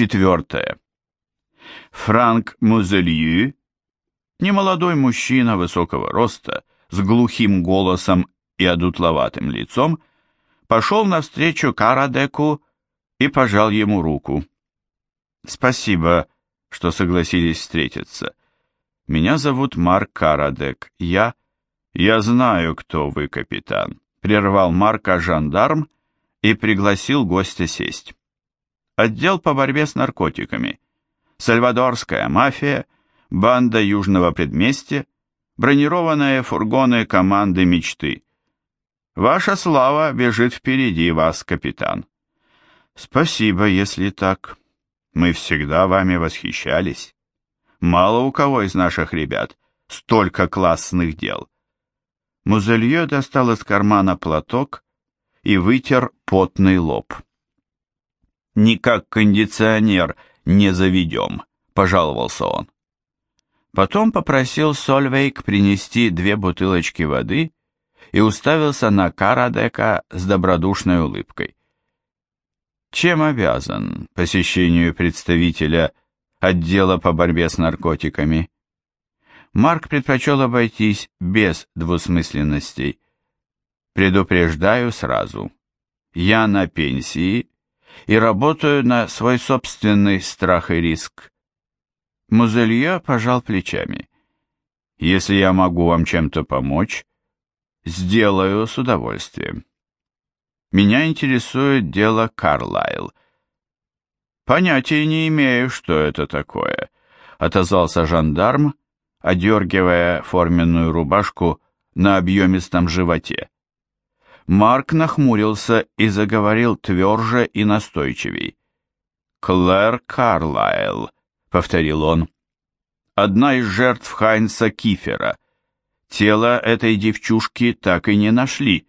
Четвертое. Франк Музелью, немолодой мужчина высокого роста, с глухим голосом и одутловатым лицом, пошел навстречу Карадеку и пожал ему руку. «Спасибо, что согласились встретиться. Меня зовут Марк Карадек. Я...» «Я знаю, кто вы, капитан», — прервал Марка жандарм и пригласил гостя сесть отдел по борьбе с наркотиками, сальвадорская мафия, банда Южного предместья, бронированные фургоны команды мечты. Ваша слава бежит впереди вас, капитан. Спасибо, если так. Мы всегда вами восхищались. Мало у кого из наших ребят столько классных дел. Музелье достал из кармана платок и вытер потный лоб никак кондиционер не заведем», — пожаловался он. Потом попросил Сольвейк принести две бутылочки воды и уставился на Карадека с добродушной улыбкой. Чем обязан посещению представителя отдела по борьбе с наркотиками? Марк предпочел обойтись без двусмысленностей. Предупреждаю сразу. Я на пенсии и работаю на свой собственный страх и риск. Музелье пожал плечами. Если я могу вам чем-то помочь, сделаю с удовольствием. Меня интересует дело Карлайл. Понятия не имею, что это такое, отозвался жандарм, одергивая форменную рубашку на объемистом животе. Марк нахмурился и заговорил тверже и настойчивей. «Клэр Карлайл», — повторил он, — «одна из жертв Хайнса Кифера. Тело этой девчушки так и не нашли».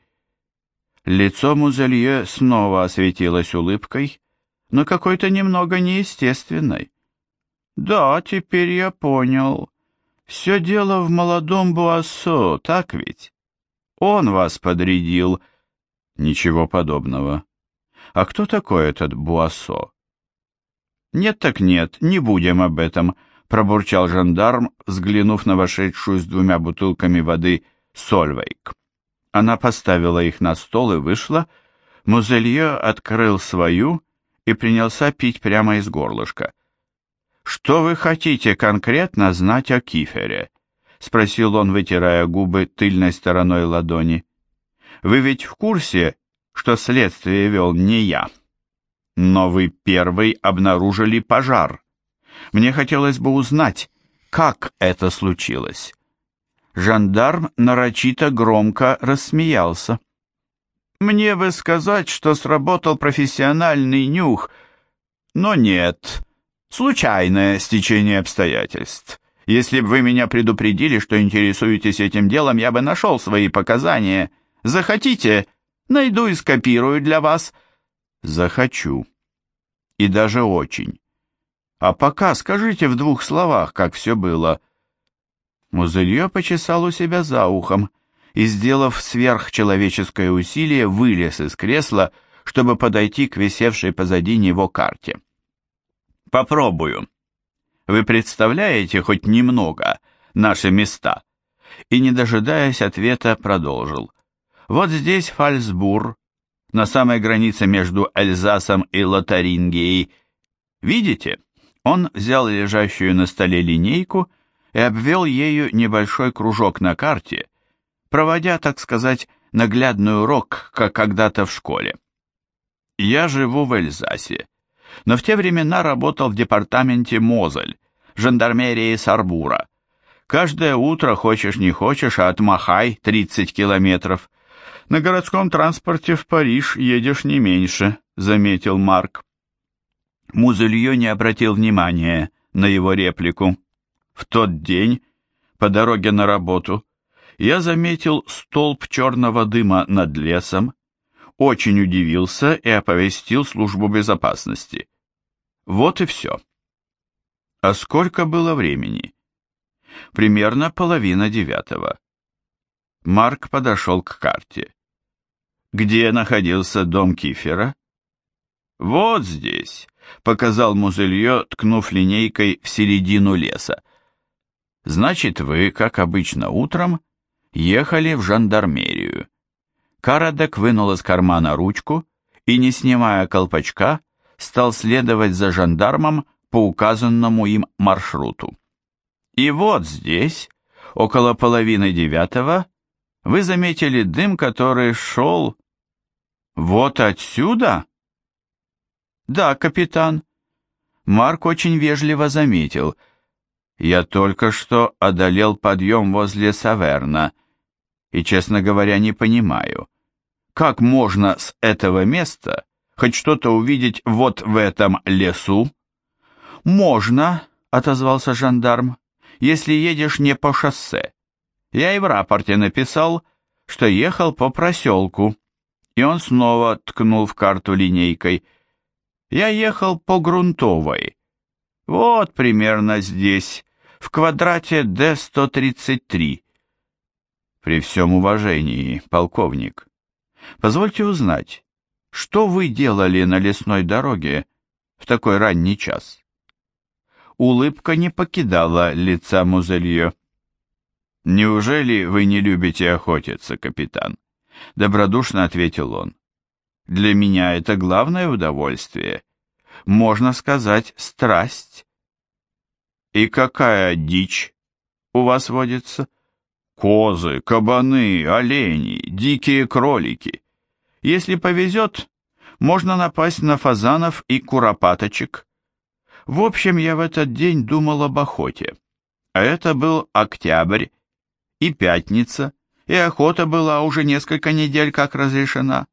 Лицо Музелье снова осветилось улыбкой, но какой-то немного неестественной. «Да, теперь я понял. Все дело в молодом Буассо, так ведь? Он вас подрядил, Ничего подобного. А кто такой этот Буассо? Нет так нет, не будем об этом, пробурчал жандарм, взглянув на вошедшую с двумя бутылками воды Сольвейк. Она поставила их на стол и вышла. Музелье открыл свою и принялся пить прямо из горлышка. «Что вы хотите конкретно знать о кифере?» — спросил он, вытирая губы тыльной стороной ладони. Вы ведь в курсе, что следствие вел не я. Но вы первый обнаружили пожар. Мне хотелось бы узнать, как это случилось. Жандарм нарочито громко рассмеялся. Мне бы сказать, что сработал профессиональный нюх, но нет. Случайное стечение обстоятельств. Если бы вы меня предупредили, что интересуетесь этим делом, я бы нашел свои показания. Захотите, найду и скопирую для вас». «Захочу. И даже очень. А пока скажите в двух словах, как все было». Музылье почесал у себя за ухом и, сделав сверхчеловеческое усилие, вылез из кресла, чтобы подойти к висевшей позади него карте. «Попробую. Вы представляете хоть немного наши места?» И, не дожидаясь ответа, продолжил. Вот здесь Фальцбур, на самой границе между Эльзасом и Лотарингией. Видите? Он взял лежащую на столе линейку и обвел ею небольшой кружок на карте, проводя, так сказать, наглядный урок, как когда-то в школе. Я живу в Эльзасе, но в те времена работал в департаменте Мозель, жандармерии Сарбура. Каждое утро, хочешь не хочешь, а отмахай 30 километров – на городском транспорте в Париж едешь не меньше, заметил Марк. Музелье не обратил внимания на его реплику. В тот день, по дороге на работу, я заметил столб черного дыма над лесом, очень удивился и оповестил службу безопасности. Вот и все. А сколько было времени? Примерно половина девятого. Марк подошел к карте где находился дом Кифера. «Вот здесь», — показал Музелье, ткнув линейкой в середину леса. «Значит, вы, как обычно утром, ехали в жандармерию». Карадек вынул из кармана ручку и, не снимая колпачка, стал следовать за жандармом по указанному им маршруту. «И вот здесь», около половины девятого вы заметили дым, который шел, вот отсюда? Да, капитан. Марк очень вежливо заметил. Я только что одолел подъем возле Саверна и, честно говоря, не понимаю, как можно с этого места хоть что-то увидеть вот в этом лесу? Можно, отозвался жандарм, если едешь не по шоссе. Я и в рапорте написал, что ехал по проселку и он снова ткнул в карту линейкой. «Я ехал по грунтовой. Вот примерно здесь, в квадрате Д-133». «При всем уважении, полковник, позвольте узнать, что вы делали на лесной дороге в такой ранний час?» Улыбка не покидала лица Музелье. «Неужели вы не любите охотиться, капитан?» Добродушно ответил он. Для меня это главное удовольствие. Можно сказать, страсть. И какая дичь у вас водится? Козы, кабаны, олени, дикие кролики. Если повезет, можно напасть на фазанов и куропаточек. В общем, я в этот день думал об охоте. А это был октябрь и пятница и охота была уже несколько недель как разрешена.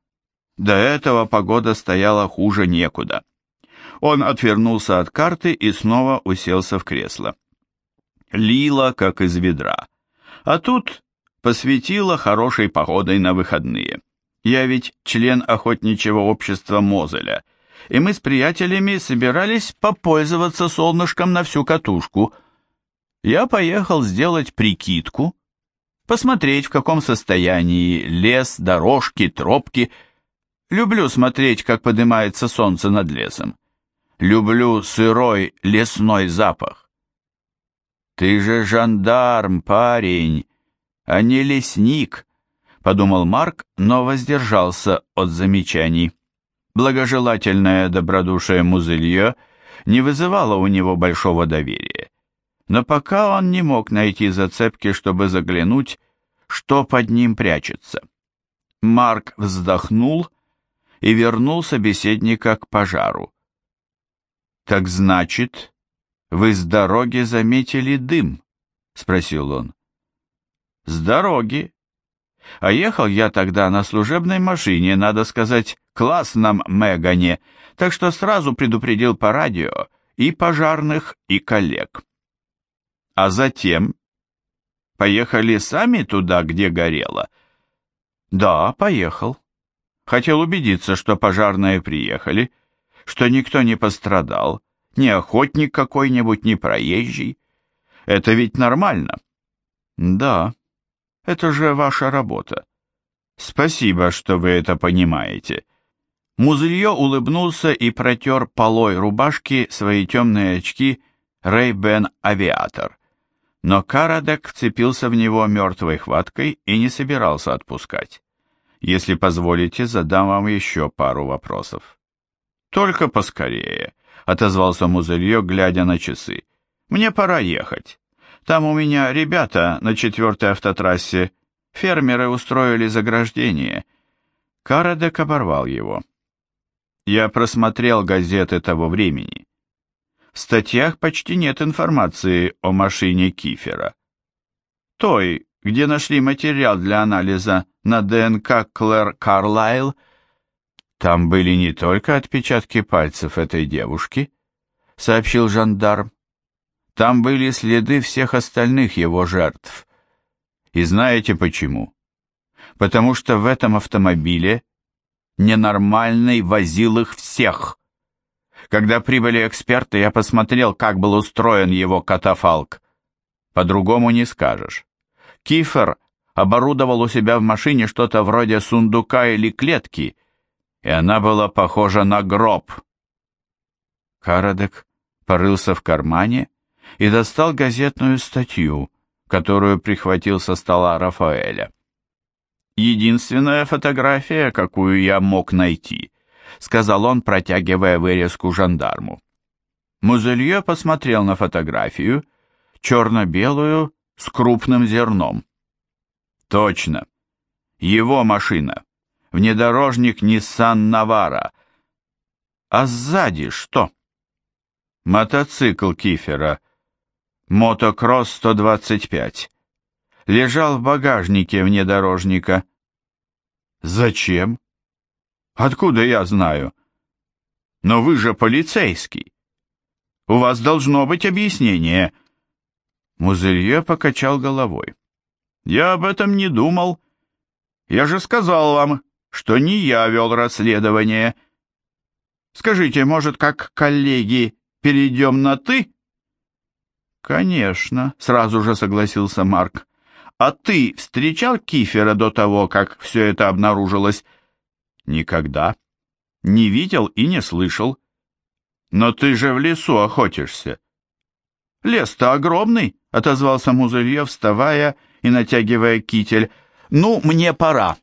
До этого погода стояла хуже некуда. Он отвернулся от карты и снова уселся в кресло. Лила как из ведра. А тут посвятила хорошей погодой на выходные. Я ведь член охотничьего общества Мозеля, и мы с приятелями собирались попользоваться солнышком на всю катушку. Я поехал сделать прикидку, посмотреть, в каком состоянии лес, дорожки, тропки. Люблю смотреть, как поднимается солнце над лесом. Люблю сырой лесной запах. «Ты же жандарм, парень, а не лесник», — подумал Марк, но воздержался от замечаний. Благожелательное добродушие Музылье не вызывало у него большого доверия. Но пока он не мог найти зацепки, чтобы заглянуть, что под ним прячется. Марк вздохнул и вернул собеседника к пожару. «Так значит, вы с дороги заметили дым?» — спросил он. «С дороги. А ехал я тогда на служебной машине, надо сказать, классном Мегане, так что сразу предупредил по радио и пожарных, и коллег» а затем...» «Поехали сами туда, где горело?» «Да, поехал. Хотел убедиться, что пожарные приехали, что никто не пострадал, ни охотник какой-нибудь, ни проезжий. Это ведь нормально?» «Да, это же ваша работа. Спасибо, что вы это понимаете». Музылье улыбнулся и протер полой рубашки свои темные очки Ray-Ban Авиатор. Но Карадек вцепился в него мертвой хваткой и не собирался отпускать. «Если позволите, задам вам еще пару вопросов». «Только поскорее», — отозвался Музылье, глядя на часы. «Мне пора ехать. Там у меня ребята на четвертой автотрассе. Фермеры устроили заграждение». Карадек оборвал его. «Я просмотрел газеты того времени. В статьях почти нет информации о машине Кифера. Той, где нашли материал для анализа на ДНК Клэр Карлайл, там были не только отпечатки пальцев этой девушки, сообщил жандарм. Там были следы всех остальных его жертв. И знаете почему? Потому что в этом автомобиле ненормальный возил их всех. Когда прибыли эксперты, я посмотрел, как был устроен его катафалк. По-другому не скажешь. Кифер оборудовал у себя в машине что-то вроде сундука или клетки, и она была похожа на гроб. Карадек порылся в кармане и достал газетную статью, которую прихватил со стола Рафаэля. Единственная фотография, какую я мог найти — сказал он, протягивая вырезку жандарму. Музелье посмотрел на фотографию, черно-белую, с крупным зерном. Точно. Его машина. Внедорожник Nissan Navara. А сзади что? Мотоцикл Кифера. Мотокросс 125. Лежал в багажнике внедорожника. Зачем? Откуда я знаю? Но вы же полицейский. У вас должно быть объяснение. Музелье покачал головой. Я об этом не думал. Я же сказал вам, что не я вел расследование. Скажите, может, как коллеги перейдем на «ты»?» «Конечно», — сразу же согласился Марк. «А ты встречал Кифера до того, как все это обнаружилось?» Никогда. Не видел и не слышал. Но ты же в лесу охотишься. Лес-то огромный, отозвался Музырьев, вставая и натягивая китель. Ну, мне пора.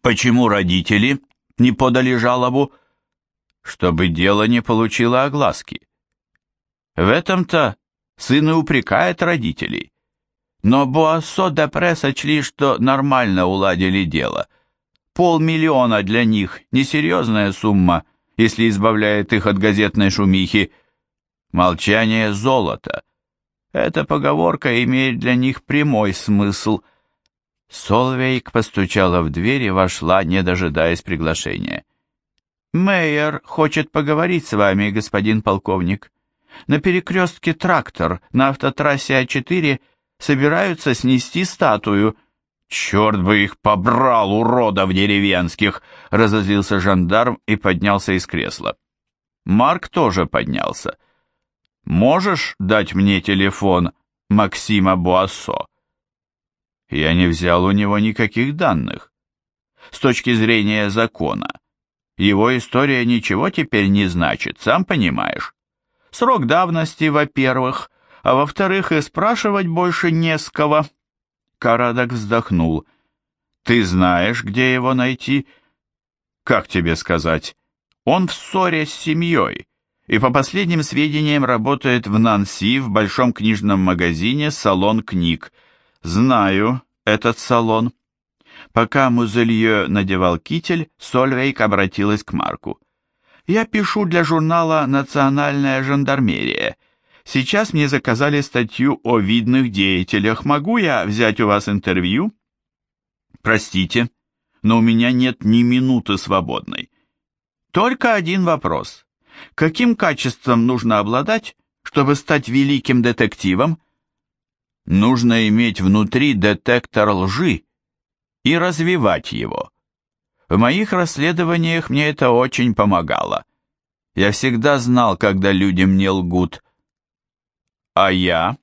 Почему родители не подали жалобу? Чтобы дело не получило огласки. В этом-то сын и упрекает родителей. Но Буассо де Пре сочли, что нормально уладили дело — Полмиллиона для них – несерьезная сумма, если избавляет их от газетной шумихи. Молчание – золото. Эта поговорка имеет для них прямой смысл. Солвейк постучала в дверь и вошла, не дожидаясь приглашения. «Мэйер хочет поговорить с вами, господин полковник. На перекрестке трактор на автотрассе А4 собираются снести статую». «Черт бы их побрал, уродов деревенских!» — разозлился жандарм и поднялся из кресла. Марк тоже поднялся. «Можешь дать мне телефон Максима Буассо?» Я не взял у него никаких данных. С точки зрения закона, его история ничего теперь не значит, сам понимаешь. Срок давности, во-первых, а во-вторых, и спрашивать больше не с кого. Карадок вздохнул. «Ты знаешь, где его найти?» «Как тебе сказать? Он в ссоре с семьей и, по последним сведениям, работает в Нанси в большом книжном магазине «Салон книг». «Знаю этот салон». Пока Музелье надевал китель, Сольвейк обратилась к Марку. «Я пишу для журнала «Национальная жандармерия» Сейчас мне заказали статью о видных деятелях. Могу я взять у вас интервью? Простите, но у меня нет ни минуты свободной. Только один вопрос. Каким качеством нужно обладать, чтобы стать великим детективом? Нужно иметь внутри детектор лжи и развивать его. В моих расследованиях мне это очень помогало. Я всегда знал, когда люди мне лгут – «А я?»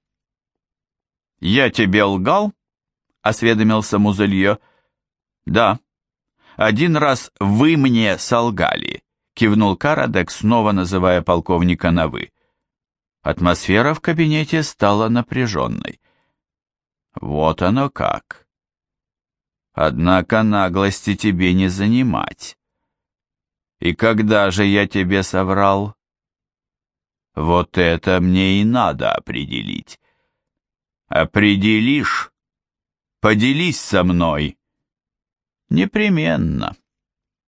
«Я тебе лгал?» — осведомился Музелье. «Да. Один раз вы мне солгали», — кивнул Карадек, снова называя полковника на «вы». Атмосфера в кабинете стала напряженной. «Вот оно как!» «Однако наглости тебе не занимать». «И когда же я тебе соврал?» Вот это мне и надо определить. Определишь? Поделись со мной. Непременно.